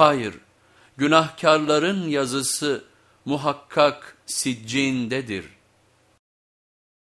Hayır, günahkarların yazısı muhakkak siccindedir.''